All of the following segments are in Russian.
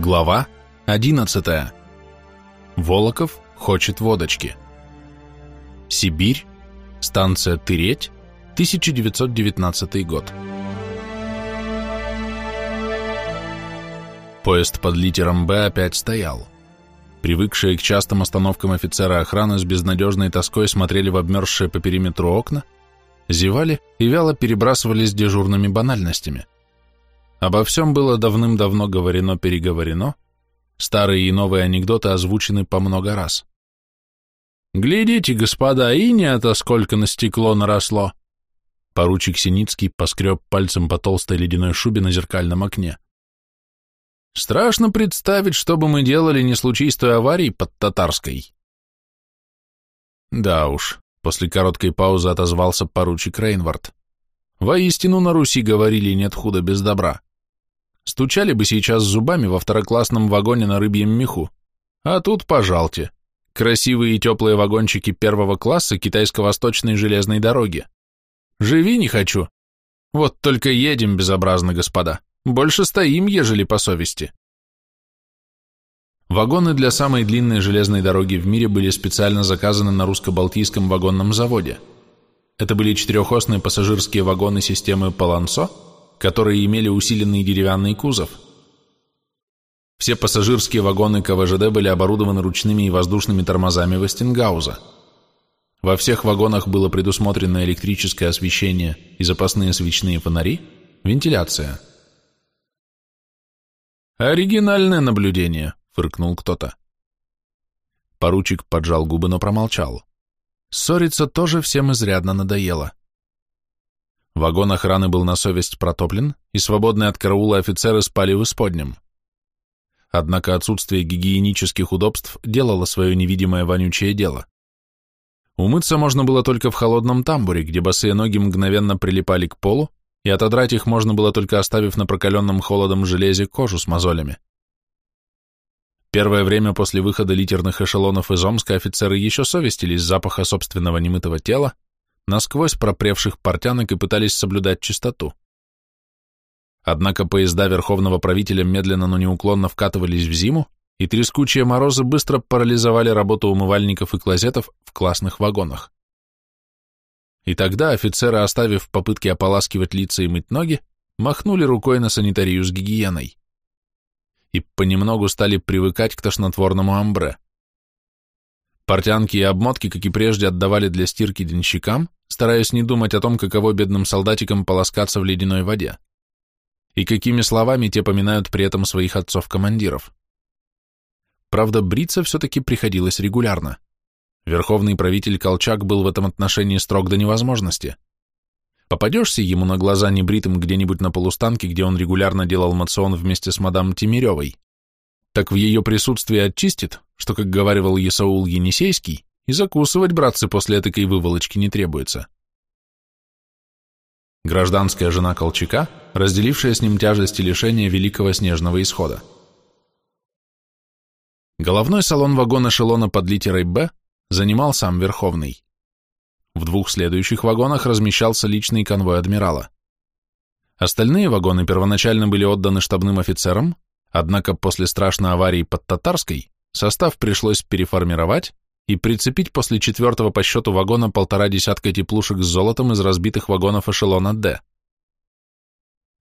Глава 11. Волоков хочет водочки. Сибирь, станция Тыреть, 1919 год. Поезд под литером «Б» опять стоял. Привыкшие к частым остановкам офицеры охраны с безнадежной тоской смотрели в обмерзшие по периметру окна, зевали и вяло перебрасывались дежурными банальностями. Обо всем было давным-давно говорено-переговорено, старые и новые анекдоты озвучены по много раз. «Глядите, господа, и не-то сколько на стекло наросло!» Поручик Синицкий поскреб пальцем по толстой ледяной шубе на зеркальном окне. Страшно представить, что бы мы делали, не случись той аварии под Татарской. Да уж, после короткой паузы отозвался поручик Рейнвард. Воистину на Руси говорили нет худа без добра. Стучали бы сейчас зубами во второклассном вагоне на рыбьем меху. А тут, пожалте, красивые и теплые вагончики первого класса китайско-восточной железной дороги. Живи не хочу. Вот только едем безобразно, господа. Больше стоим, ежели по совести. Вагоны для самой длинной железной дороги в мире были специально заказаны на русско-балтийском вагонном заводе. Это были четырехосные пассажирские вагоны системы «Палансо», которые имели усиленный деревянный кузов. Все пассажирские вагоны КВЖД были оборудованы ручными и воздушными тормозами Вестингауза. Во всех вагонах было предусмотрено электрическое освещение и запасные свечные фонари, вентиляция – «Оригинальное наблюдение», — фыркнул кто-то. Поручик поджал губы, но промолчал. Ссориться тоже всем изрядно надоело. Вагон охраны был на совесть протоплен, и свободные от караула офицеры спали в исподнем. Однако отсутствие гигиенических удобств делало свое невидимое вонючее дело. Умыться можно было только в холодном тамбуре, где босые ноги мгновенно прилипали к полу, и отодрать их можно было только оставив на прокаленном холодом железе кожу с мозолями. Первое время после выхода литерных эшелонов из Омска офицеры еще совестились запаха собственного немытого тела, насквозь пропревших портянок и пытались соблюдать чистоту. Однако поезда верховного правителя медленно, но неуклонно вкатывались в зиму, и трескучие морозы быстро парализовали работу умывальников и клозетов в классных вагонах. И тогда офицеры, оставив попытки ополаскивать лица и мыть ноги, махнули рукой на санитарию с гигиеной. И понемногу стали привыкать к тошнотворному амбре. Портянки и обмотки, как и прежде, отдавали для стирки денщикам, стараясь не думать о том, каково бедным солдатикам полоскаться в ледяной воде. И какими словами те поминают при этом своих отцов-командиров. Правда, бриться все-таки приходилось регулярно. Верховный правитель Колчак был в этом отношении строг до невозможности. Попадешься ему на глаза небритым где-нибудь на полустанке, где он регулярно делал мацион вместе с мадам Тимиревой, так в ее присутствии очистит, что, как говаривал Есаул Енисейский, и закусывать, братцы, после этой выволочки не требуется. Гражданская жена Колчака, разделившая с ним тяжести лишения великого снежного исхода. Головной салон вагона эшелона под литерой «Б» занимал сам Верховный. В двух следующих вагонах размещался личный конвой адмирала. Остальные вагоны первоначально были отданы штабным офицерам, однако после страшной аварии под Татарской состав пришлось переформировать и прицепить после четвертого по счету вагона полтора десятка теплушек с золотом из разбитых вагонов эшелона «Д».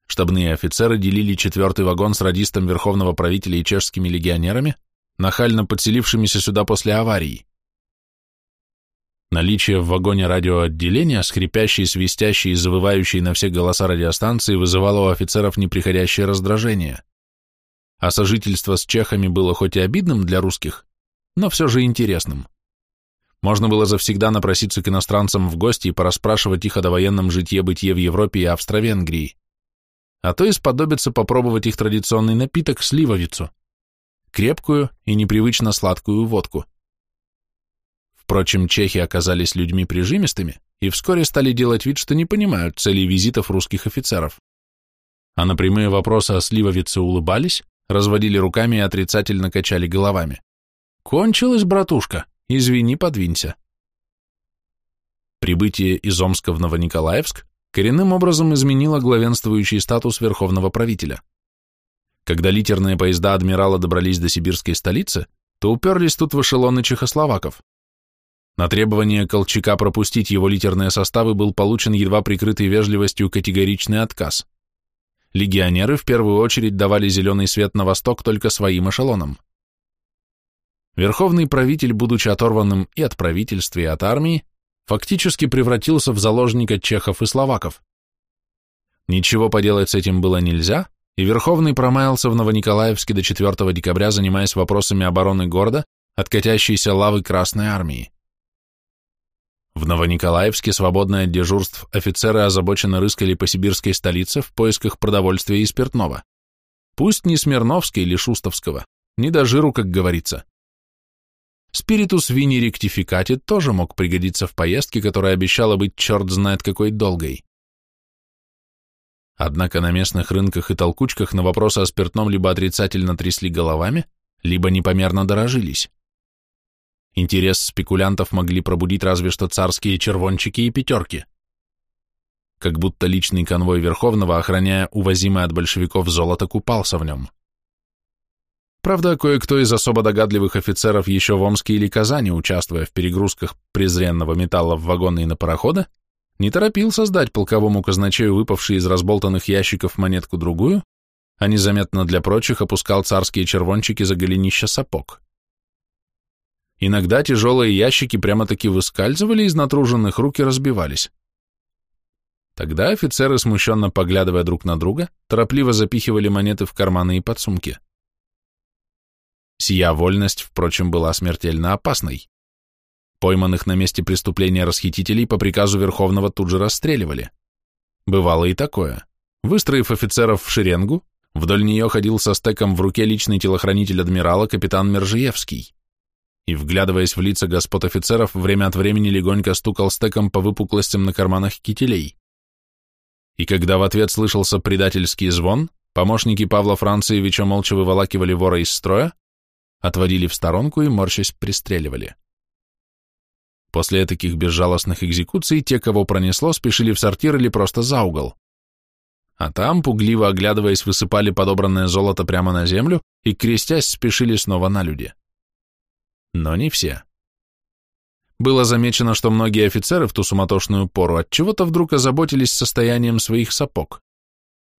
Штабные офицеры делили четвертый вагон с радистом верховного правителя и чешскими легионерами, нахально подселившимися сюда после аварии. Наличие в вагоне радиоотделения, скрипящей, свистящей и завывающей на все голоса радиостанции, вызывало у офицеров неприходящее раздражение. А сожительство с чехами было хоть и обидным для русских, но все же интересным. Можно было завсегда напроситься к иностранцам в гости и порасспрашивать их о довоенном житье-бытие в Европе и Австро-Венгрии. А то и сподобиться попробовать их традиционный напиток – сливовицу. Крепкую и непривычно сладкую водку – Впрочем, чехи оказались людьми прижимистыми и вскоре стали делать вид, что не понимают целей визитов русских офицеров. А на прямые вопросы о сливовице улыбались, разводили руками и отрицательно качали головами. «Кончилось, братушка, извини, подвинься». Прибытие из Омска в Новониколаевск коренным образом изменило главенствующий статус верховного правителя. Когда литерные поезда адмирала добрались до сибирской столицы, то уперлись тут в эшелоны чехословаков. На требование Колчака пропустить его литерные составы был получен едва прикрытый вежливостью категоричный отказ. Легионеры в первую очередь давали зеленый свет на восток только своим эшелонам. Верховный правитель, будучи оторванным и от правительства, и от армии, фактически превратился в заложника чехов и словаков. Ничего поделать с этим было нельзя, и Верховный промаялся в Новониколаевске до 4 декабря, занимаясь вопросами обороны города от катящейся лавы Красной Армии. В Новониколаевске, свободное от дежурств, офицеры озабоченно рыскали по сибирской столице в поисках продовольствия и спиртного. Пусть не Смирновской или Шустовского, не до жиру, как говорится. Спиритус вини ректификати тоже мог пригодиться в поездке, которая обещала быть черт знает какой долгой. Однако на местных рынках и толкучках на вопросы о спиртном либо отрицательно трясли головами, либо непомерно дорожились. Интерес спекулянтов могли пробудить разве что царские червончики и пятерки. Как будто личный конвой Верховного, охраняя увозимое от большевиков золото, купался в нем. Правда, кое-кто из особо догадливых офицеров еще в Омске или Казани, участвуя в перегрузках презренного металла в вагоны и на пароходы, не торопился сдать полковому казначею выпавший из разболтанных ящиков монетку-другую, а незаметно для прочих опускал царские червончики за голенища сапог. Иногда тяжелые ящики прямо-таки выскальзывали из натруженных рук и разбивались. Тогда офицеры, смущенно поглядывая друг на друга, торопливо запихивали монеты в карманы и подсумки. Сия вольность, впрочем, была смертельно опасной. Пойманных на месте преступления расхитителей по приказу Верховного тут же расстреливали. Бывало и такое. Выстроив офицеров в шеренгу, вдоль нее ходил со стеком в руке личный телохранитель адмирала капитан Мержиевский. И, вглядываясь в лица господ офицеров, время от времени легонько стукал стеком по выпуклостям на карманах кителей. И когда в ответ слышался предательский звон, помощники Павла Францевича молча выволакивали вора из строя, отводили в сторонку и, морщась, пристреливали. После таких безжалостных экзекуций те, кого пронесло, спешили в сортир или просто за угол. А там, пугливо оглядываясь, высыпали подобранное золото прямо на землю и, крестясь, спешили снова на люди. Но не все. Было замечено, что многие офицеры в ту суматошную пору от чего-то вдруг озаботились состоянием своих сапог.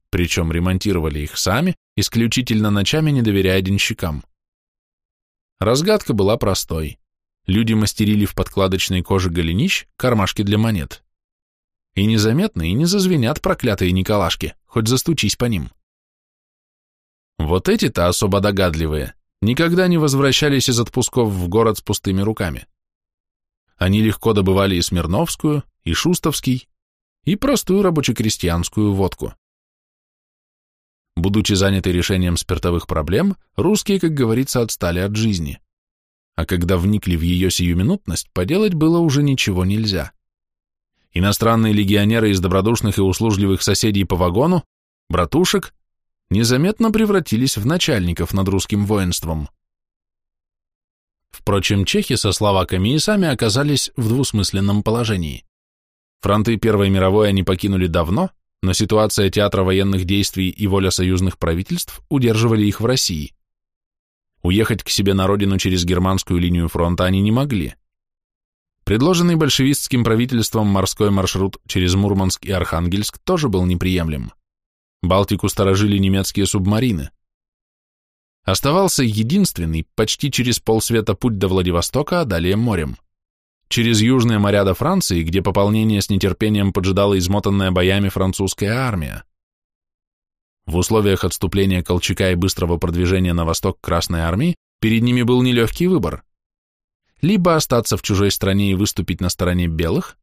Причем ремонтировали их сами, исключительно ночами не доверяя денщикам. Разгадка была простой. Люди мастерили в подкладочной коже голенищ кармашки для монет. И незаметно, и не зазвенят проклятые Николашки, хоть застучись по ним. Вот эти-то особо догадливые никогда не возвращались из отпусков в город с пустыми руками. Они легко добывали и Смирновскую, и Шустовский, и простую рабоче-крестьянскую водку. Будучи заняты решением спиртовых проблем, русские, как говорится, отстали от жизни а когда вникли в ее сиюминутность, поделать было уже ничего нельзя. Иностранные легионеры из добродушных и услужливых соседей по вагону, братушек, незаметно превратились в начальников над русским воинством. Впрочем, чехи со словаками и сами оказались в двусмысленном положении. Фронты Первой мировой они покинули давно, но ситуация театра военных действий и воля союзных правительств удерживали их в России. Уехать к себе на родину через германскую линию фронта они не могли. Предложенный большевистским правительством морской маршрут через Мурманск и Архангельск тоже был неприемлем. Балтику сторожили немецкие субмарины. Оставался единственный, почти через полсвета путь до Владивостока, а далее морем. Через южные моря до Франции, где пополнение с нетерпением поджидала измотанная боями французская армия. В условиях отступления Колчака и быстрого продвижения на восток Красной Армии перед ними был нелегкий выбор. Либо остаться в чужой стране и выступить на стороне белых,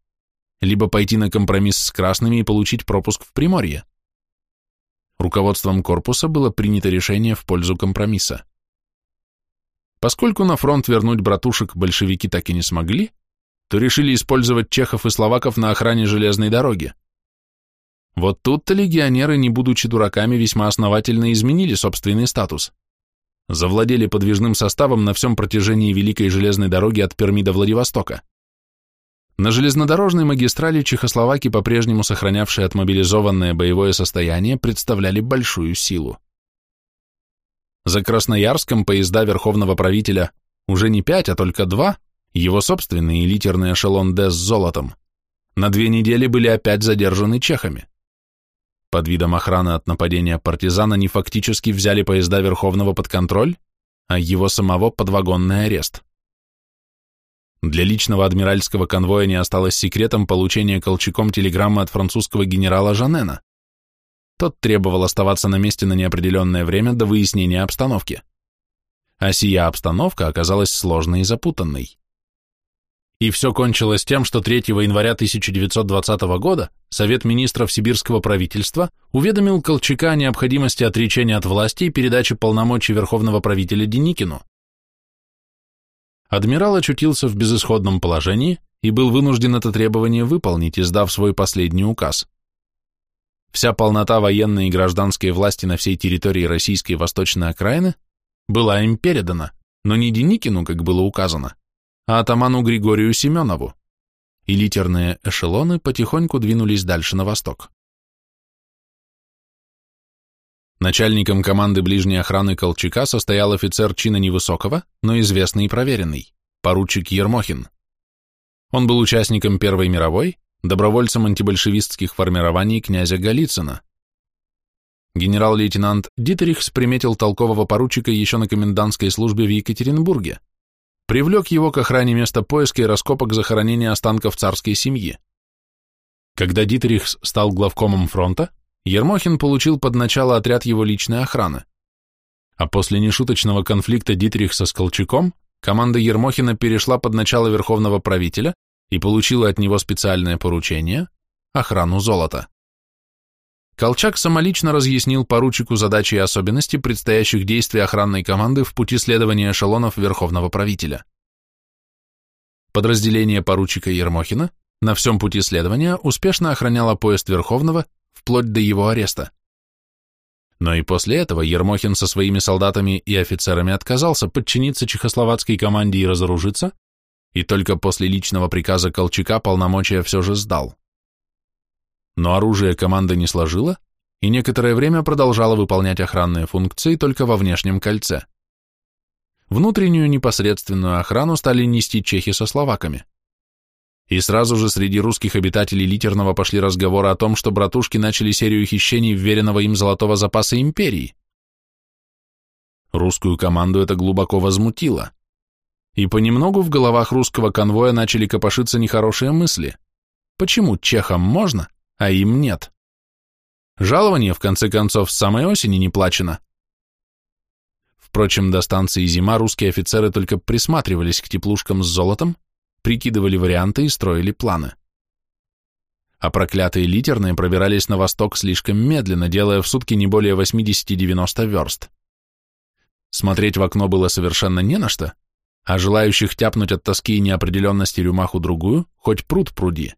либо пойти на компромисс с красными и получить пропуск в Приморье. Руководством корпуса было принято решение в пользу компромисса. Поскольку на фронт вернуть братушек большевики так и не смогли, то решили использовать чехов и словаков на охране железной дороги. Вот тут-то легионеры, не будучи дураками, весьма основательно изменили собственный статус. Завладели подвижным составом на всем протяжении Великой железной дороги от Перми до Владивостока. На железнодорожной магистрали чехословаки, по-прежнему сохранявшие отмобилизованное боевое состояние, представляли большую силу. За Красноярском поезда верховного правителя уже не пять, а только два, его собственный литерный эшелон Д с золотом, на две недели были опять задержаны чехами. Под видом охраны от нападения партизан они фактически взяли поезда Верховного под контроль, а его самого под вагонный арест. Для личного адмиральского конвоя не осталось секретом получения Колчаком телеграммы от французского генерала Жанена. Тот требовал оставаться на месте на неопределенное время до выяснения обстановки. А сия обстановка оказалась сложной и запутанной. И все кончилось тем, что 3 января 1920 года Совет министров сибирского правительства уведомил Колчака о необходимости отречения от власти и передачи полномочий верховного правителя Деникину. Адмирал очутился в безысходном положении и был вынужден это требование выполнить, издав свой последний указ. Вся полнота военной и гражданской власти на всей территории российской восточной окраины была им передана, но не Деникину, как было указано, а атаману Григорию Семенову, и литерные эшелоны потихоньку двинулись дальше на восток. Начальником команды ближней охраны Колчака состоял офицер чина невысокого, но известный и проверенный, поручик Ермохин. Он был участником Первой мировой, добровольцем антибольшевистских формирований князя Голицына. Генерал-лейтенант Дитерихс приметил толкового поручика еще на комендантской службе в Екатеринбурге привлек его к охране места поиска и раскопок захоронения останков царской семьи. Когда Дитерихс стал главкомом фронта, Ермохин получил под начало отряд его личной охраны. А после нешуточного конфликта Дитрихса с Колчаком команда Ермохина перешла под начало верховного правителя и получила от него специальное поручение – охрану золота. Колчак самолично разъяснил поручику задачи и особенности предстоящих действий охранной команды в пути следования эшелонов Верховного правителя. Подразделение поручика Ермохина на всем пути следования успешно охраняло поезд Верховного вплоть до его ареста. Но и после этого Ермохин со своими солдатами и офицерами отказался подчиниться чехословацкой команде и разоружиться, и только после личного приказа Колчака полномочия все же сдал но оружие команда не сложила и некоторое время продолжала выполнять охранные функции только во внешнем кольце. Внутреннюю непосредственную охрану стали нести чехи со словаками. И сразу же среди русских обитателей Литерного пошли разговоры о том, что братушки начали серию хищений вверенного им золотого запаса империи. Русскую команду это глубоко возмутило. И понемногу в головах русского конвоя начали копошиться нехорошие мысли. Почему чехам можно, а им нет. Жалование, в конце концов, с самой осени не плачено. Впрочем, до станции «Зима» русские офицеры только присматривались к теплушкам с золотом, прикидывали варианты и строили планы. А проклятые литерные пробирались на восток слишком медленно, делая в сутки не более 80-90 верст. Смотреть в окно было совершенно не на что, а желающих тяпнуть от тоски и неопределенности рюмаху другую, хоть пруд пруди.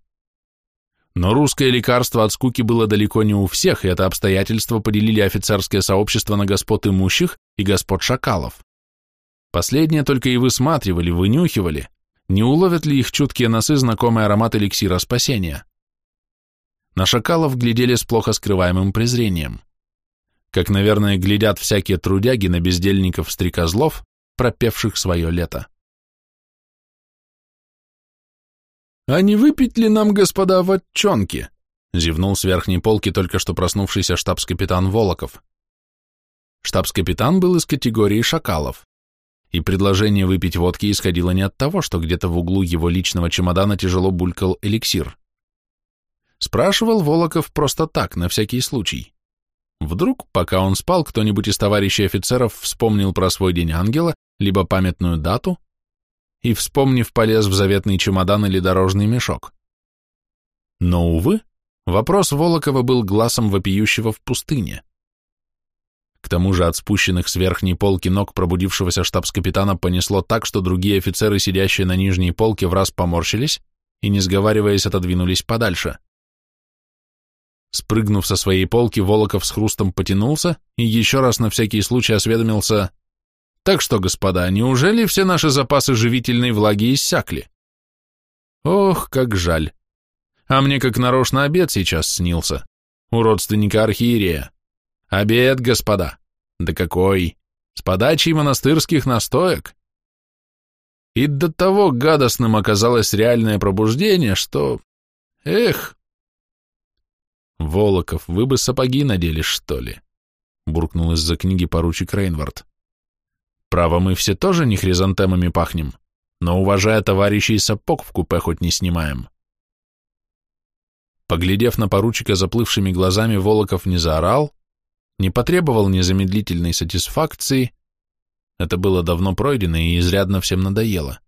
Но русское лекарство от скуки было далеко не у всех, и это обстоятельство поделили офицерское сообщество на господ имущих и господ шакалов. Последние только и высматривали, вынюхивали, не уловят ли их чуткие носы знакомый аромат эликсира спасения. На шакалов глядели с плохо скрываемым презрением. Как, наверное, глядят всякие трудяги на бездельников-стрекозлов, пропевших свое лето. «А не выпить ли нам, господа, ватчонки?» — зевнул с верхней полки только что проснувшийся штабс-капитан Волоков. Штабс-капитан был из категории шакалов, и предложение выпить водки исходило не от того, что где-то в углу его личного чемодана тяжело булькал эликсир. Спрашивал Волоков просто так, на всякий случай. Вдруг, пока он спал, кто-нибудь из товарищей офицеров вспомнил про свой день ангела, либо памятную дату, и, вспомнив, полез в заветный чемодан или дорожный мешок. Но, увы, вопрос Волокова был глазом вопиющего в пустыне. К тому же от спущенных с верхней полки ног пробудившегося штабс-капитана понесло так, что другие офицеры, сидящие на нижней полке, в раз поморщились и, не сговариваясь, отодвинулись подальше. Спрыгнув со своей полки, Волоков с хрустом потянулся и еще раз на всякий случай осведомился, так что, господа, неужели все наши запасы живительной влаги иссякли? Ох, как жаль. А мне как нарочно обед сейчас снился. У родственника архиерея. Обед, господа. Да какой! с подачей монастырских настоек. И до того гадостным оказалось реальное пробуждение, что... Эх! Волоков, вы бы сапоги надели, что ли? Буркнул из-за книги поручик Рейнвард. Право, мы все тоже не хризантемами пахнем, но, уважая товарищей, сапог в купе хоть не снимаем. Поглядев на поручика заплывшими глазами, Волоков не заорал, не потребовал незамедлительной сатисфакции, это было давно пройдено и изрядно всем надоело.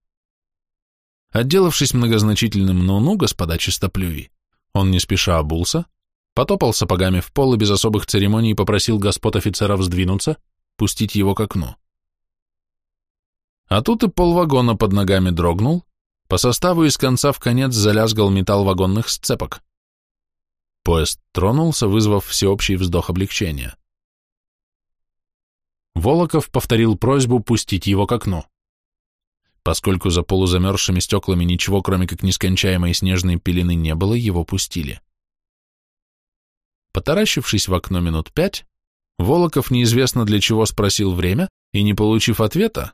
Отделавшись многозначительным «ну-ну», господа чистоплюи, он не спеша обулся, потопал сапогами в пол и без особых церемоний попросил господ офицеров сдвинуться, пустить его к окну. А тут и полвагона под ногами дрогнул, по составу из конца в конец залязгал металл вагонных сцепок. Поезд тронулся, вызвав всеобщий вздох облегчения. Волоков повторил просьбу пустить его к окну. Поскольку за полузамерзшими стеклами ничего, кроме как нескончаемой снежной пелены, не было, его пустили. Потаращившись в окно минут пять, Волоков неизвестно для чего спросил время, и, не получив ответа,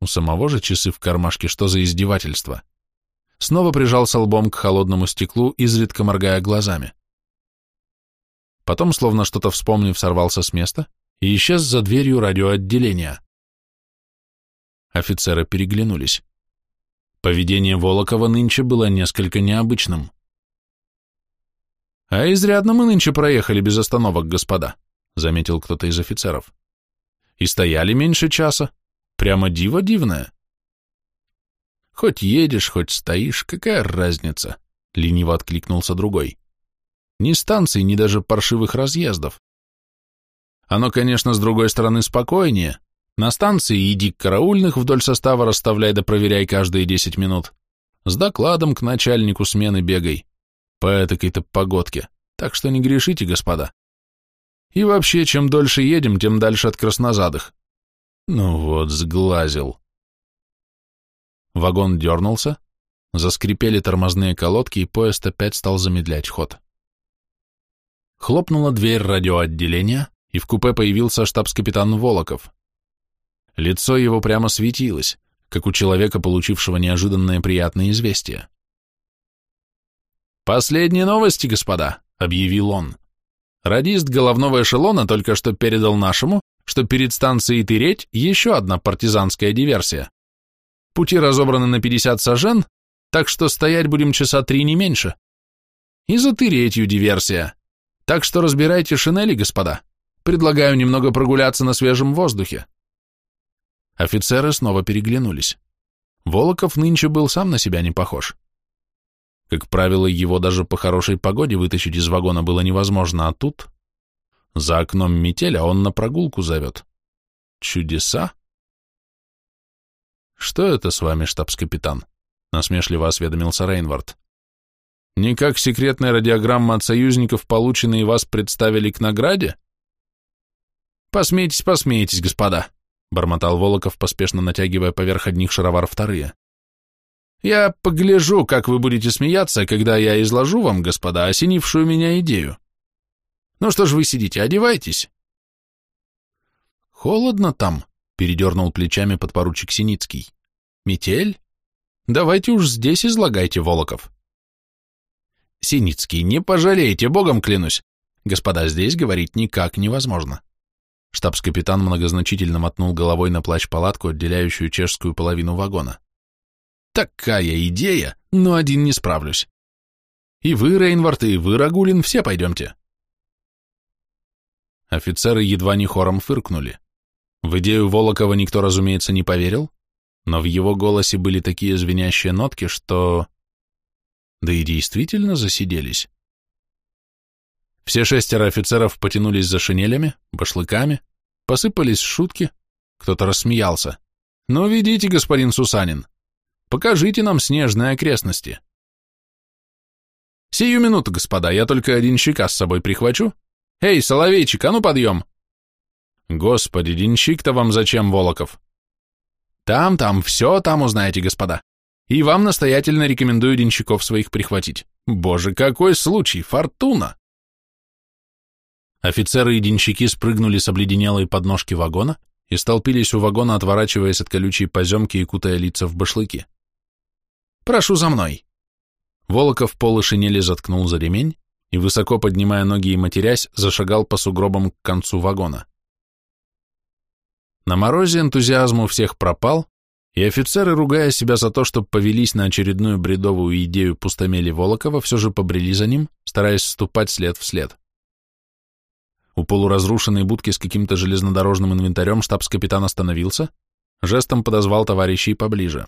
у самого же часы в кармашке, что за издевательство, снова прижался лбом к холодному стеклу, изредка моргая глазами. Потом, словно что-то вспомнив, сорвался с места и исчез за дверью радиоотделения. Офицеры переглянулись. Поведение Волокова нынче было несколько необычным. «А изрядно мы нынче проехали без остановок, господа», — заметил кто-то из офицеров. «И стояли меньше часа. Прямо диво дивное». «Хоть едешь, хоть стоишь, какая разница?» — лениво откликнулся другой. «Ни станций, ни даже паршивых разъездов. Оно, конечно, с другой стороны спокойнее. На станции иди к караульных вдоль состава расставляй да проверяй каждые десять минут. С докладом к начальнику смены бегай. По этакой-то погодке. Так что не грешите, господа. И вообще, чем дольше едем, тем дальше от краснозадых. Ну вот, сглазил. Вагон дернулся, заскрипели тормозные колодки, и поезд опять стал замедлять ход. Хлопнула дверь радиоотделения, и в купе появился штабс-капитан Волоков. Лицо его прямо светилось, как у человека, получившего неожиданное приятное известие. «Последние новости, господа», — объявил он. «Радист головного эшелона только что передал нашему, что перед станцией Тыреть еще одна партизанская диверсия. Пути разобраны на 50 сажен, так что стоять будем часа три не меньше. И за Тыретью диверсия. Так что разбирайте шинели, господа. Предлагаю немного прогуляться на свежем воздухе. Офицеры снова переглянулись. Волоков нынче был сам на себя не похож. Как правило, его даже по хорошей погоде вытащить из вагона было невозможно, а тут... За окном метель, а он на прогулку зовет. Чудеса? «Что это с вами, штабс-капитан?» — насмешливо осведомился Рейнвард. «Не как секретная радиограмма от союзников, полученные вас представили к награде?» «Посмейтесь, посмейтесь, господа», — бормотал Волоков, поспешно натягивая поверх одних шаровар вторые. «Я погляжу, как вы будете смеяться, когда я изложу вам, господа, осенившую меня идею. Ну что ж вы сидите, одевайтесь». «Холодно там», — передернул плечами подпоручик Синицкий. «Метель? Давайте уж здесь излагайте, Волоков». «Синицкий, не пожалеете, богом клянусь. Господа, здесь говорить никак невозможно. Штабс-капитан многозначительно мотнул головой на плащ-палатку, отделяющую чешскую половину вагона. «Такая идея, но один не справлюсь. И вы, Рейнвард, и вы, Рагулин, все пойдемте». Офицеры едва не хором фыркнули. В идею Волокова никто, разумеется, не поверил, но в его голосе были такие звенящие нотки, что... Да и действительно засиделись. Все шестеро офицеров потянулись за шинелями, башлыками, посыпались шутки, кто-то рассмеялся. «Ну, ведите, господин Сусанин, покажите нам снежные окрестности». «Сию минуту, господа, я только один щека с собой прихвачу. Эй, Соловейчик, а ну подъем!» «Господи, денщик-то вам зачем, Волоков?» «Там, там, все там узнаете, господа. И вам настоятельно рекомендую денщиков своих прихватить. Боже, какой случай, фортуна!» Офицеры и денщики спрыгнули с обледенелой подножки вагона и столпились у вагона, отворачиваясь от колючей поземки и кутая лица в башлыки. «Прошу за мной!» Волоков полы шинели заткнул за ремень и, высоко поднимая ноги и матерясь, зашагал по сугробам к концу вагона. На морозе энтузиазм у всех пропал, и офицеры, ругая себя за то, что повелись на очередную бредовую идею пустомели Волокова, все же побрели за ним, стараясь ступать след в след. У полуразрушенной будки с каким-то железнодорожным инвентарем штабс-капитан остановился, жестом подозвал товарищей поближе.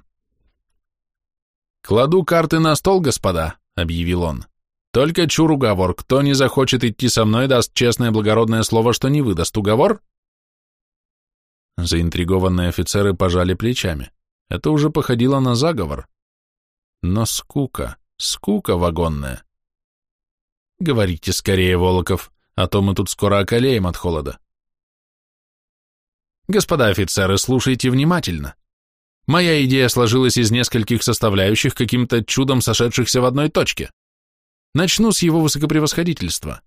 «Кладу карты на стол, господа», — объявил он. «Только чур уговор. Кто не захочет идти со мной, даст честное благородное слово, что не выдаст. Уговор?» Заинтригованные офицеры пожали плечами. Это уже походило на заговор. Но скука, скука вагонная. Говорите скорее, Волоков, а то мы тут скоро околеем от холода. Господа офицеры, слушайте внимательно. Моя идея сложилась из нескольких составляющих, каким-то чудом сошедшихся в одной точке. Начну с его высокопревосходительства.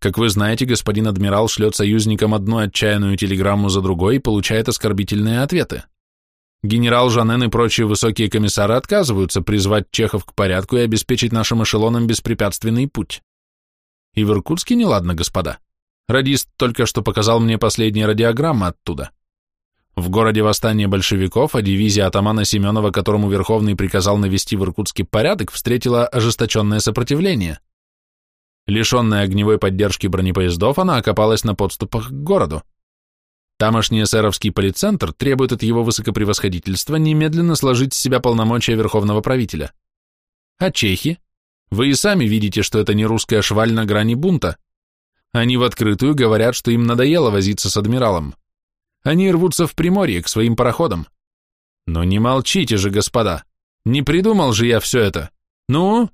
Как вы знаете, господин адмирал шлет союзникам одну отчаянную телеграмму за другой и получает оскорбительные ответы. Генерал Жанен и прочие высокие комиссары отказываются призвать чехов к порядку и обеспечить нашим эшелонам беспрепятственный путь. И в Иркутске неладно, господа. Радист только что показал мне последние радиограммы оттуда. В городе восстание большевиков, а дивизия атамана Семенова, которому Верховный приказал навести в Иркутске порядок, встретила ожесточенное сопротивление. Лишенная огневой поддержки бронепоездов, она окопалась на подступах к городу. Тамошний эсеровский полицентр требует от его высокопревосходительства немедленно сложить с себя полномочия верховного правителя. А чехи? Вы и сами видите, что это не русская шваль на грани бунта. Они в открытую говорят, что им надоело возиться с адмиралом. Они рвутся в Приморье к своим пароходам. Но не молчите же, господа. Не придумал же я все это. Ну,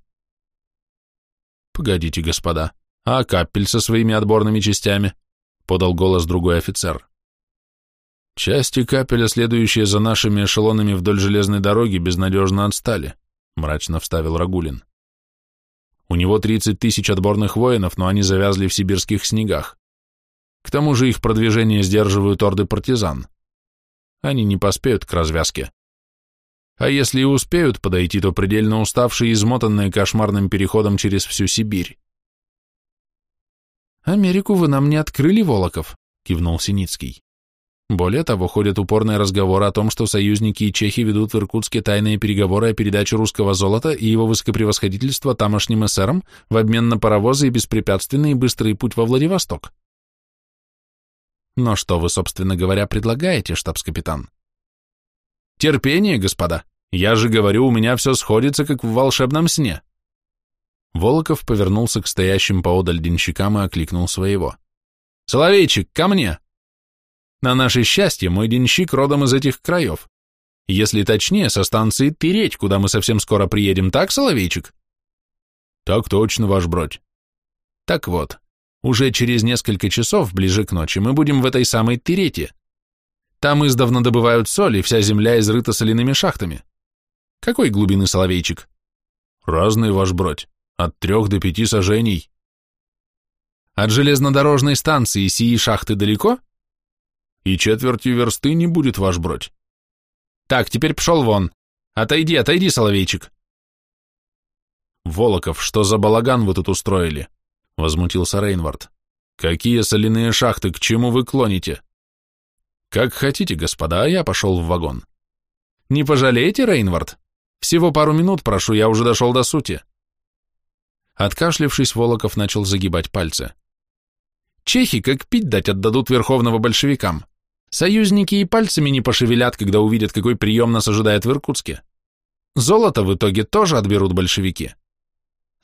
«Погодите, господа, а капель со своими отборными частями?» — подал голос другой офицер. «Части капеля, следующие за нашими эшелонами вдоль железной дороги, безнадежно отстали», — мрачно вставил Рагулин. «У него тридцать тысяч отборных воинов, но они завязли в сибирских снегах. К тому же их продвижение сдерживают орды партизан. Они не поспеют к развязке. А если и успеют подойти, то предельно уставшие и измотанные кошмарным переходом через всю Сибирь. «Америку вы нам не открыли, Волоков», — кивнул Синицкий. Более того, ходят упорные разговоры о том, что союзники и чехи ведут в Иркутске тайные переговоры о передаче русского золота и его высокопревосходительства тамошним эсерам в обмен на паровозы и беспрепятственный и быстрый путь во Владивосток. Но что вы, собственно говоря, предлагаете, штабс-капитан? Терпение, господа. Я же говорю, у меня все сходится, как в волшебном сне. Волоков повернулся к стоящим поодаль денщикам и окликнул своего. «Соловейчик, ко мне!» На наше счастье, мой денщик родом из этих краев. Если точнее, со станции Тереть, куда мы совсем скоро приедем, так, Соловейчик? Так точно, ваш бродь. Так вот, уже через несколько часов, ближе к ночи, мы будем в этой самой Терете, там издавна добывают соль, и вся земля изрыта соляными шахтами. Какой глубины соловейчик? Разный, ваш бродь, от трех до пяти сажений. От железнодорожной станции сии шахты далеко? И четверти версты не будет, ваш бродь. Так, теперь пшел вон. Отойди, отойди, соловейчик. Волоков, что за балаган вы тут устроили? Возмутился Рейнвард. Какие соляные шахты, к чему вы клоните? Как хотите, господа, а я пошел в вагон. Не пожалеете, Рейнвард? Всего пару минут, прошу, я уже дошел до сути. Откашлившись, Волоков начал загибать пальцы. Чехи, как пить дать, отдадут верховного большевикам. Союзники и пальцами не пошевелят, когда увидят, какой прием нас ожидает в Иркутске. Золото в итоге тоже отберут большевики.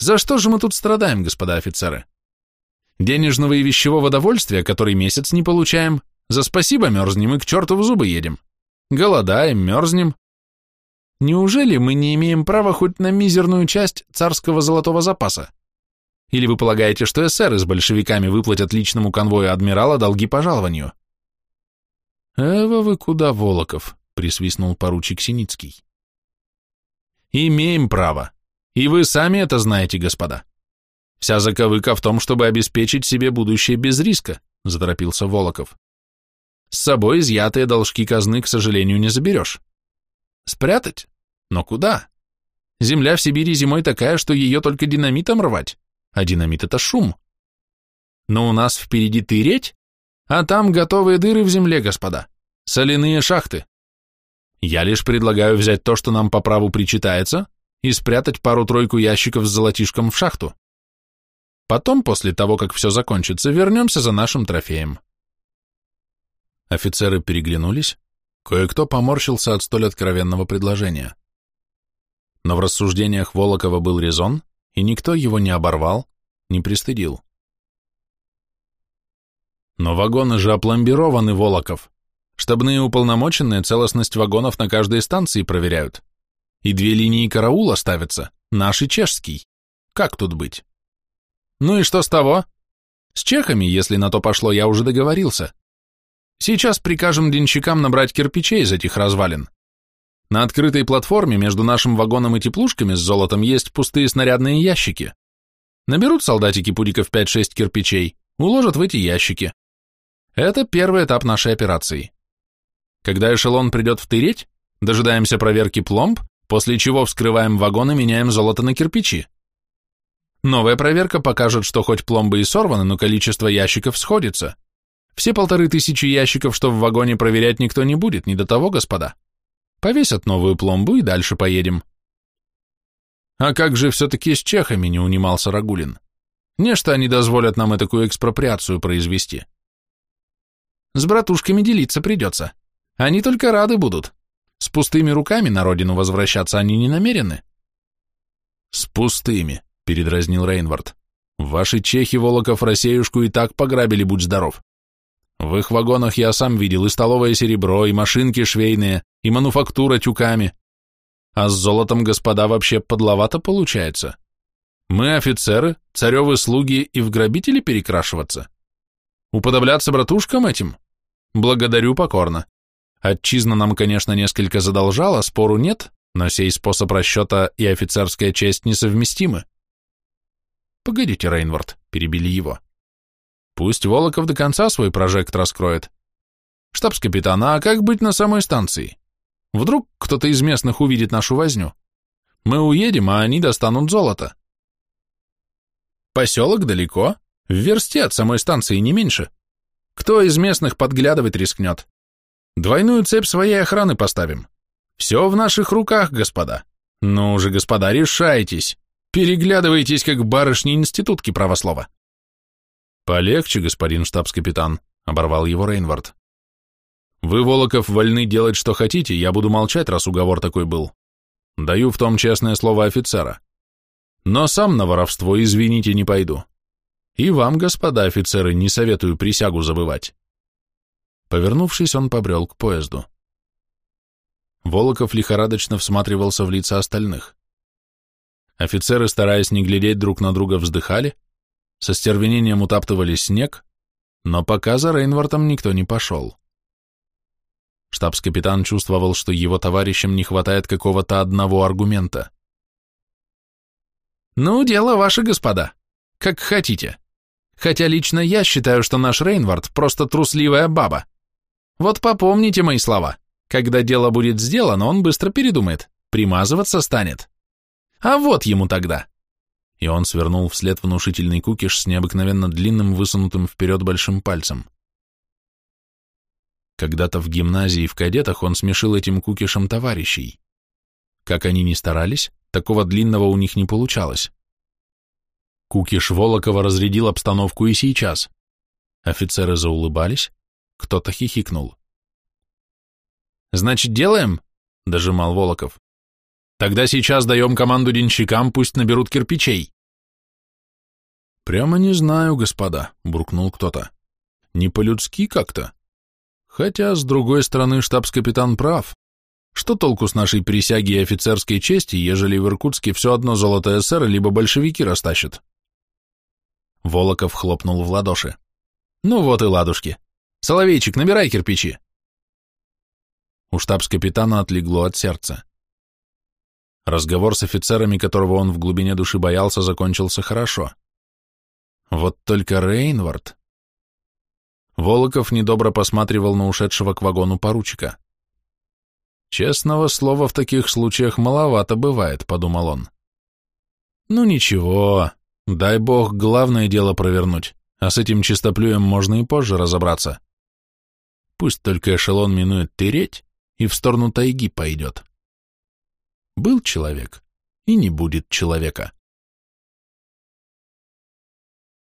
За что же мы тут страдаем, господа офицеры? Денежного и вещевого довольствия, который месяц не получаем, за спасибо мерзнем и к черту в зубы едем. Голодаем, мерзнем. Неужели мы не имеем права хоть на мизерную часть царского золотого запаса? Или вы полагаете, что эсеры с большевиками выплатят личному конвою адмирала долги по жалованию? «Эва вы куда, Волоков?» — присвистнул поручик Синицкий. «Имеем право. И вы сами это знаете, господа. Вся заковыка в том, чтобы обеспечить себе будущее без риска», — заторопился Волоков. С собой изъятые должки казны, к сожалению, не заберешь. Спрятать? Но куда? Земля в Сибири зимой такая, что ее только динамитом рвать, а динамит — это шум. Но у нас впереди тыреть, а там готовые дыры в земле, господа, соляные шахты. Я лишь предлагаю взять то, что нам по праву причитается, и спрятать пару-тройку ящиков с золотишком в шахту. Потом, после того, как все закончится, вернемся за нашим трофеем. Офицеры переглянулись, кое-кто поморщился от столь откровенного предложения. Но в рассуждениях Волокова был резон, и никто его не оборвал, не пристыдил. Но вагоны же опломбированы, Волоков. Штабные уполномоченные целостность вагонов на каждой станции проверяют. И две линии караула ставятся, наш и чешский. Как тут быть? Ну и что с того? С чехами, если на то пошло, я уже договорился. Сейчас прикажем денщикам набрать кирпичей из этих развалин. На открытой платформе между нашим вагоном и теплушками с золотом есть пустые снарядные ящики. Наберут солдатики пудиков 5-6 кирпичей, уложат в эти ящики. Это первый этап нашей операции. Когда эшелон придет в тыреть, дожидаемся проверки пломб, после чего вскрываем вагон и меняем золото на кирпичи. Новая проверка покажет, что хоть пломбы и сорваны, но количество ящиков сходится. Все полторы тысячи ящиков, что в вагоне проверять никто не будет, не до того, господа. Повесят новую пломбу и дальше поедем. А как же все-таки с чехами, не унимался Рагулин. Нечто они дозволят нам и такую экспроприацию произвести. С братушками делиться придется. Они только рады будут. С пустыми руками на родину возвращаться они не намерены. С пустыми, передразнил Рейнвард. Ваши чехи Волоков Россеюшку и так пограбили, будь здоров. В их вагонах я сам видел и столовое серебро, и машинки швейные, и мануфактура тюками. А с золотом, господа, вообще подловато получается. Мы офицеры, царевы слуги и в грабители перекрашиваться. Уподобляться братушкам этим? Благодарю покорно. Отчизна нам, конечно, несколько задолжала, спору нет, но сей способ расчета и офицерская честь несовместимы. Погодите, Рейнвард, перебили его. Пусть Волоков до конца свой прожект раскроет. Штабс-капитан, а как быть на самой станции? Вдруг кто-то из местных увидит нашу возню? Мы уедем, а они достанут золото. Поселок далеко, в версте от самой станции не меньше. Кто из местных подглядывать рискнет? Двойную цепь своей охраны поставим. Все в наших руках, господа. Ну уже, господа, решайтесь. Переглядывайтесь, как барышни институтки правослова. «Полегче, господин штабс-капитан», — оборвал его Рейнвард. «Вы, Волоков, вольны делать, что хотите, я буду молчать, раз уговор такой был. Даю в том честное слово офицера. Но сам на воровство, извините, не пойду. И вам, господа офицеры, не советую присягу забывать». Повернувшись, он побрел к поезду. Волоков лихорадочно всматривался в лица остальных. Офицеры, стараясь не глядеть друг на друга, вздыхали, со стервенением утаптывали снег, но пока за Рейнвартом никто не пошел. Штабс-капитан чувствовал, что его товарищам не хватает какого-то одного аргумента. «Ну, дело ваше, господа. Как хотите. Хотя лично я считаю, что наш Рейнвард просто трусливая баба. Вот попомните мои слова. Когда дело будет сделано, он быстро передумает, примазываться станет. А вот ему тогда и он свернул вслед внушительный кукиш с необыкновенно длинным высунутым вперед большим пальцем. Когда-то в гимназии в кадетах он смешил этим кукишем товарищей. Как они ни старались, такого длинного у них не получалось. Кукиш Волокова разрядил обстановку и сейчас. Офицеры заулыбались, кто-то хихикнул. «Значит, делаем?» — дожимал Волоков. Тогда сейчас даем команду денщикам, пусть наберут кирпичей. Прямо не знаю, господа, буркнул кто-то. Не по-людски как-то. Хотя, с другой стороны, штабс-капитан прав. Что толку с нашей присяги и офицерской чести, ежели в Иркутске все одно золото эсера либо большевики растащат? Волоков хлопнул в ладоши. Ну вот и ладушки. Соловейчик, набирай кирпичи. У штабс-капитана отлегло от сердца. Разговор с офицерами, которого он в глубине души боялся, закончился хорошо. Вот только Рейнвард... Волоков недобро посматривал на ушедшего к вагону поручика. «Честного слова в таких случаях маловато бывает», — подумал он. «Ну ничего, дай бог главное дело провернуть, а с этим чистоплюем можно и позже разобраться. Пусть только эшелон минует тереть и в сторону тайги пойдет. Был человек, и не будет человека».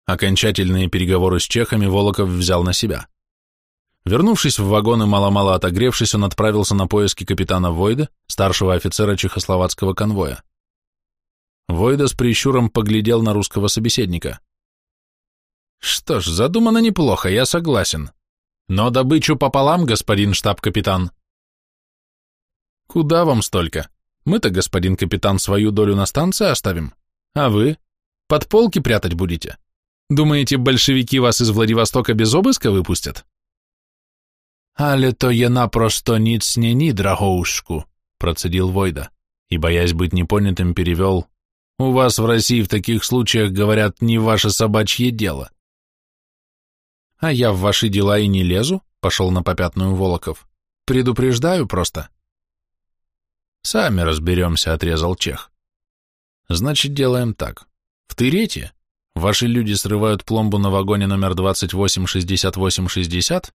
Окончательные переговоры с чехами Волоков взял на себя. Вернувшись в вагон и мало-мало отогревшись, он отправился на поиски капитана Войда, старшего офицера чехословацкого конвоя. Войда с прищуром поглядел на русского собеседника. «Что ж, задумано неплохо, я согласен. Но добычу пополам, господин штаб-капитан». «Куда вам столько? Мы-то, господин капитан, свою долю на станции оставим. А вы? Под полки прятать будете? Думаете, большевики вас из Владивостока без обыска выпустят?» «Але то я напросто ниц не ни, драгоушку», — процедил Войда, и, боясь быть непонятым, перевел, «У вас в России в таких случаях, говорят, не ваше собачье дело». «А я в ваши дела и не лезу», — пошел на попятную Волоков. «Предупреждаю просто». «Сами разберемся», — отрезал Чех. «Значит, делаем так. В Тырете ваши люди срывают пломбу на вагоне номер 286860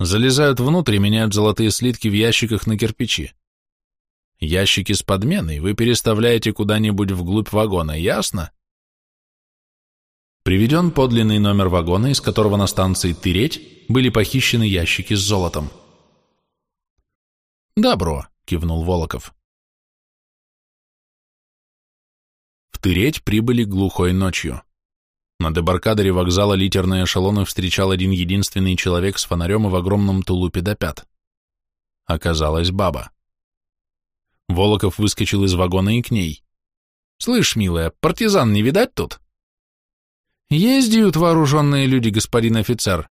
Залезают внутрь и меняют золотые слитки в ящиках на кирпичи. Ящики с подменой вы переставляете куда-нибудь вглубь вагона, ясно? Приведен подлинный номер вагона, из которого на станции Тыреть были похищены ящики с золотом. «Добро», — кивнул Волоков. В Тыреть прибыли глухой ночью. На дебаркадере вокзала литерные эшелоны встречал один единственный человек с фонарем и в огромном тулупе до пят. Оказалась баба. Волоков выскочил из вагона и к ней. «Слышь, милая, партизан не видать тут?» «Ездят вооруженные люди, господин офицер.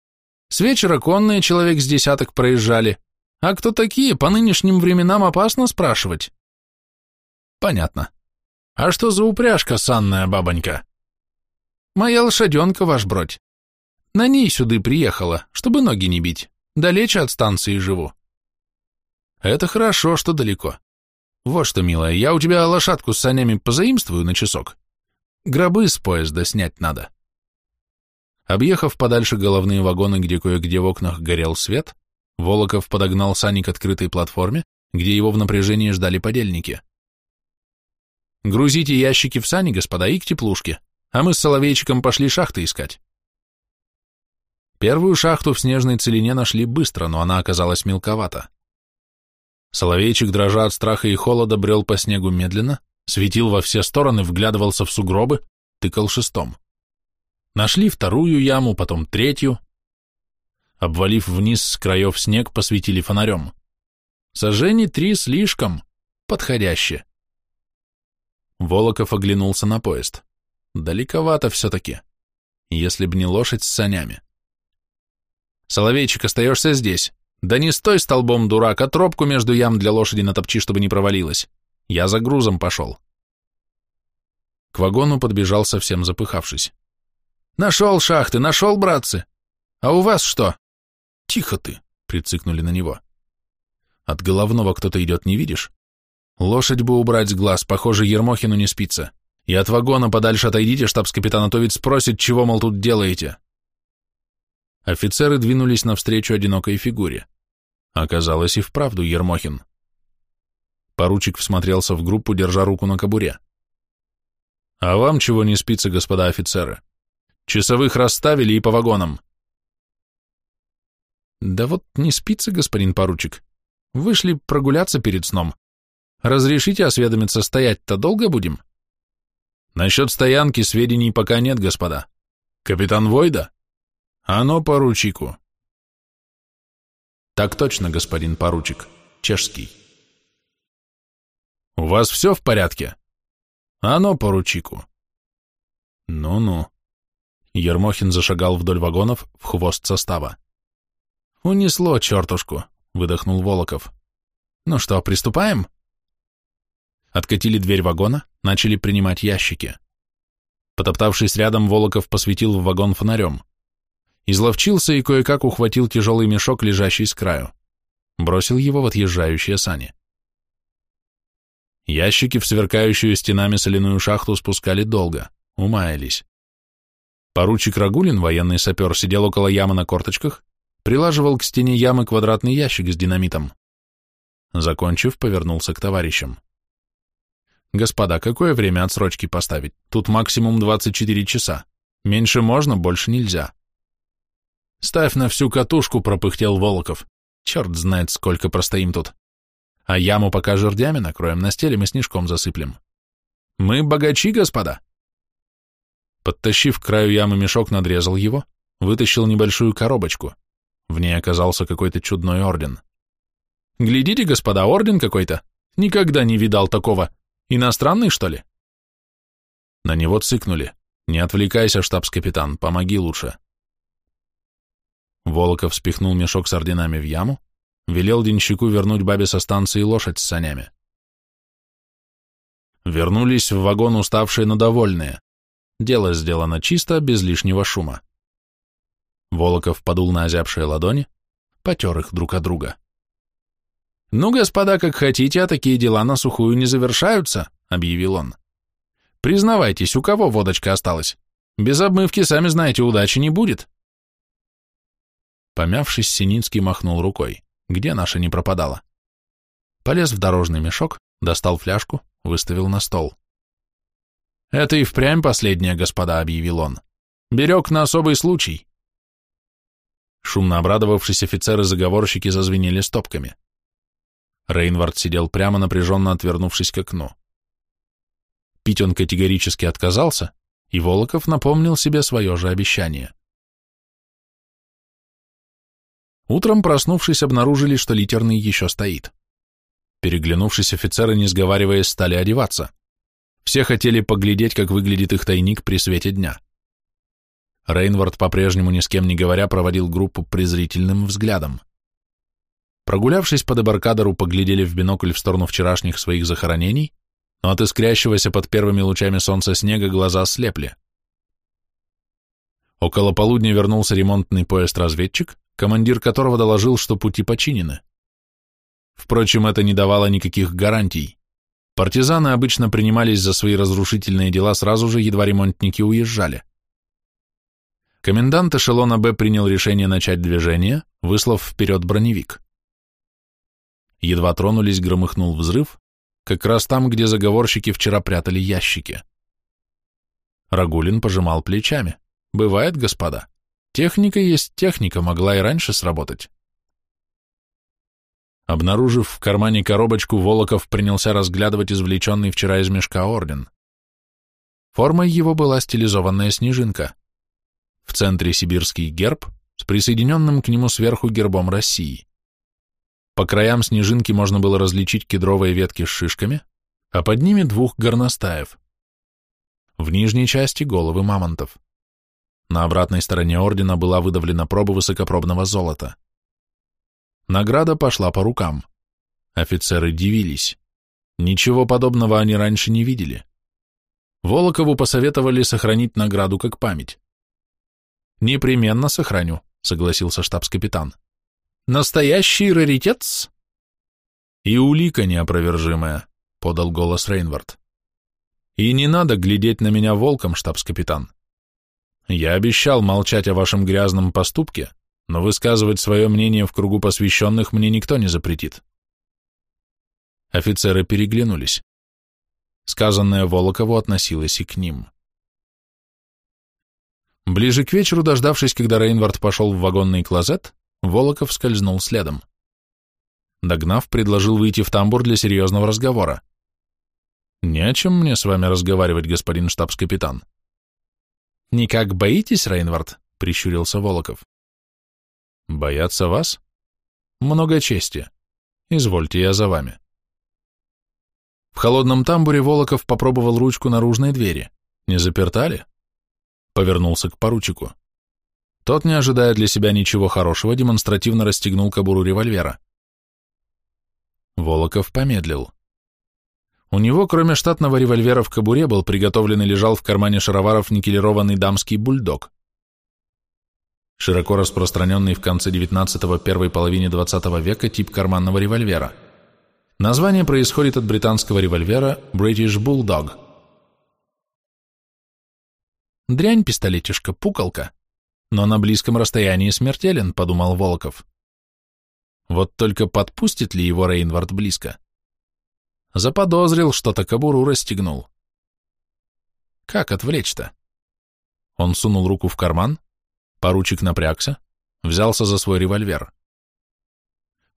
С вечера конные человек с десяток проезжали. А кто такие, по нынешним временам опасно спрашивать». «Понятно. А что за упряжка, санная бабонька?» Моя лошаденка, ваш бродь. На ней сюда приехала, чтобы ноги не бить. Далече от станции живу. Это хорошо, что далеко. Вот что, милая, я у тебя лошадку с санями позаимствую на часок. Гробы с поезда снять надо. Объехав подальше головные вагоны, где кое-где в окнах горел свет, Волоков подогнал сани к открытой платформе, где его в напряжении ждали подельники. «Грузите ящики в сани, господа, и к теплушке а мы с Соловейчиком пошли шахты искать. Первую шахту в снежной целине нашли быстро, но она оказалась мелковата. Соловейчик, дрожа от страха и холода, брел по снегу медленно, светил во все стороны, вглядывался в сугробы, тыкал шестом. Нашли вторую яму, потом третью. Обвалив вниз с краев снег, посветили фонарем. Сожжений три слишком, подходяще. Волоков оглянулся на поезд. Далековато все-таки. Если б не лошадь с санями. Соловейчик, остаешься здесь. Да не стой столбом, дурак, а тропку между ям для лошади натопчи, чтобы не провалилась. Я за грузом пошел. К вагону подбежал совсем запыхавшись. Нашел шахты, нашел, братцы. А у вас что? Тихо ты, прицикнули на него. От головного кто-то идет, не видишь? Лошадь бы убрать с глаз, похоже, Ермохину не спится. И от вагона подальше отойдите, штабс-капитан, а то ведь спросит, чего, мол, тут делаете. Офицеры двинулись навстречу одинокой фигуре. Оказалось и вправду Ермохин. Поручик всмотрелся в группу, держа руку на кобуре. «А вам чего не спится, господа офицеры? Часовых расставили и по вагонам». «Да вот не спится, господин поручик. Вышли прогуляться перед сном. Разрешите осведомиться, стоять-то долго будем?» Насчет стоянки сведений пока нет, господа. Капитан Войда? Оно поручику. Так точно, господин поручик. Чешский. У вас все в порядке? Оно поручику. Ну-ну. Ермохин зашагал вдоль вагонов в хвост состава. «Унесло чертушку», — выдохнул Волоков. «Ну что, приступаем?» Откатили дверь вагона, начали принимать ящики. Потоптавшись рядом, Волоков посветил в вагон фонарем. Изловчился и кое-как ухватил тяжелый мешок, лежащий с краю. Бросил его в отъезжающие сани. Ящики в сверкающую стенами соляную шахту спускали долго, умаялись. Поручик Рагулин, военный сапер, сидел около ямы на корточках, прилаживал к стене ямы квадратный ящик с динамитом. Закончив, повернулся к товарищам. «Господа, какое время отсрочки поставить? Тут максимум 24 часа. Меньше можно, больше нельзя». «Ставь на всю катушку», — пропыхтел Волоков. «Черт знает, сколько простоим тут. А яму пока жердями накроем, настелим и снежком засыплем. Мы богачи, господа». Подтащив к краю ямы мешок, надрезал его, вытащил небольшую коробочку. В ней оказался какой-то чудной орден. «Глядите, господа, орден какой-то. Никогда не видал такого. Иностранный, что ли?» На него цыкнули. «Не отвлекайся, штабс-капитан, помоги лучше». Волоков спихнул мешок с орденами в яму, велел денщику вернуть бабе со станции лошадь с санями. Вернулись в вагон уставшие, но довольные. Дело сделано чисто, без лишнего шума. Волоков подул на озябшие ладони, потер их друг от друга. «Ну, господа, как хотите, а такие дела на сухую не завершаются», — объявил он. «Признавайтесь, у кого водочка осталась? Без обмывки, сами знаете, удачи не будет». Помявшись, Синицкий махнул рукой. Где наша не пропадала? Полез в дорожный мешок, достал фляжку, выставил на стол. «Это и впрямь последнее, господа», — объявил он. «Берег на особый случай». Шумно обрадовавшись, офицеры-заговорщики зазвенели стопками. Рейнвард сидел прямо напряженно отвернувшись к окну. Пить он категорически отказался, и Волоков напомнил себе свое же обещание. Утром, проснувшись, обнаружили, что литерный еще стоит. Переглянувшись, офицеры, не сговариваясь, стали одеваться. Все хотели поглядеть, как выглядит их тайник при свете дня. Рейнвард, по-прежнему ни с кем не говоря, проводил группу презрительным взглядом. Прогулявшись по дебаркадеру, поглядели в бинокль в сторону вчерашних своих захоронений, но от искрящегося под первыми лучами солнца снега глаза слепли. Около полудня вернулся ремонтный поезд-разведчик, командир которого доложил, что пути починены. Впрочем, это не давало никаких гарантий. Партизаны обычно принимались за свои разрушительные дела сразу же, едва ремонтники уезжали. Комендант эшелона «Б» принял решение начать движение, выслав вперед броневик. Едва тронулись, громыхнул взрыв, как раз там, где заговорщики вчера прятали ящики. Рагулин пожимал плечами. «Бывает, господа. Техника есть техника, могла и раньше сработать. Обнаружив в кармане коробочку, Волоков принялся разглядывать извлеченный вчера из мешка орден. Формой его была стилизованная снежинка. В центре сибирский герб с присоединенным к нему сверху гербом России. По краям снежинки можно было различить кедровые ветки с шишками, а под ними двух горностаев. В нижней части головы мамонтов. На обратной стороне ордена была выдавлена проба высокопробного золота. Награда пошла по рукам. Офицеры дивились. Ничего подобного они раньше не видели. Волокову посоветовали сохранить награду как память. «Непременно сохраню», — согласился штабс-капитан. «Настоящий раритет?» «И улика неопровержимая», — подал голос Рейнвард. «И не надо глядеть на меня волком, штабс-капитан. Я обещал молчать о вашем грязном поступке, но высказывать свое мнение в кругу посвященных мне никто не запретит. Офицеры переглянулись. Сказанное Волокову относилось и к ним. Ближе к вечеру, дождавшись, когда Рейнвард пошел в вагонный клозет, Волоков скользнул следом. Догнав, предложил выйти в тамбур для серьезного разговора. «Не о чем мне с вами разговаривать, господин штабс-капитан», «Никак боитесь, Рейнвард?» — прищурился Волоков. «Бояться вас? Много чести. Извольте, я за вами». В холодном тамбуре Волоков попробовал ручку наружной двери. Не заперта ли? Повернулся к поручику. Тот, не ожидая для себя ничего хорошего, демонстративно расстегнул кобуру револьвера. Волоков помедлил. У него, кроме штатного револьвера в кобуре, был приготовлен и лежал в кармане шароваров никелированный дамский бульдог. широко распространенный в конце XIX – первой половине XX века тип карманного револьвера. Название происходит от британского револьвера British Bulldog. Дрянь пистолетишка, пукалка, но на близком расстоянии смертелен, подумал Волков. Вот только подпустит ли его Рейнвард близко? Заподозрил, что-то кобуру расстегнул. Как отвлечь-то? Он сунул руку в карман, поручик напрягся, взялся за свой револьвер.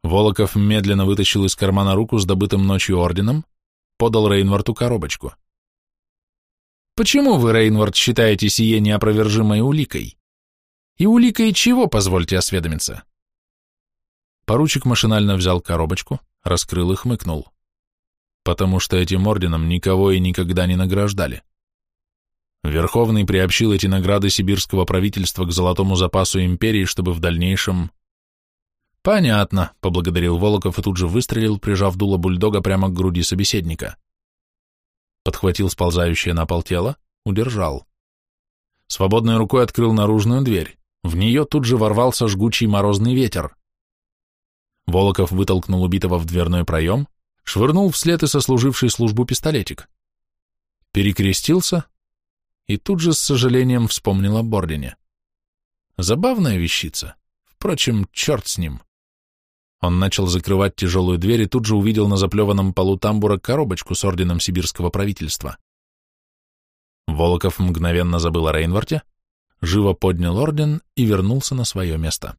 Волоков медленно вытащил из кармана руку с добытым ночью орденом, подал Рейнварту коробочку. «Почему вы, Рейнвард, считаете сие неопровержимой уликой? И уликой чего, позвольте осведомиться?» Поручик машинально взял коробочку, раскрыл и хмыкнул. «Потому что этим орденом никого и никогда не награждали. Верховный приобщил эти награды сибирского правительства к золотому запасу империи, чтобы в дальнейшем... Понятно, поблагодарил Волоков и тут же выстрелил, прижав дуло бульдога прямо к груди собеседника. Подхватил сползающее на пол тело, удержал. Свободной рукой открыл наружную дверь. В нее тут же ворвался жгучий морозный ветер. Волоков вытолкнул убитого в дверной проем, швырнул вслед и сослуживший службу пистолетик. Перекрестился, и тут же с сожалением вспомнил о Бордине. Забавная вещица. Впрочем, черт с ним. Он начал закрывать тяжелую дверь и тут же увидел на заплеванном полу тамбура коробочку с орденом сибирского правительства. Волоков мгновенно забыл о Рейнварте, живо поднял орден и вернулся на свое место.